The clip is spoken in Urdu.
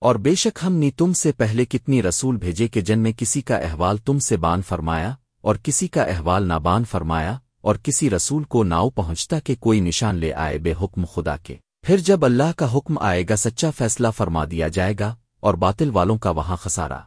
اور بے شک ہم نے تم سے پہلے کتنی رسول بھیجے کہ جن میں کسی کا احوال تم سے بان فرمایا اور کسی کا احوال نابان فرمایا اور کسی رسول کو ناؤ پہنچتا کہ کوئی نشان لے آئے بے حکم خدا کے۔ پھر جب اللہ کا حکم آئے گا، سچا فیصلہ فرما دیا جائے گا اور باطل والوں کا وہاں خسارہ۔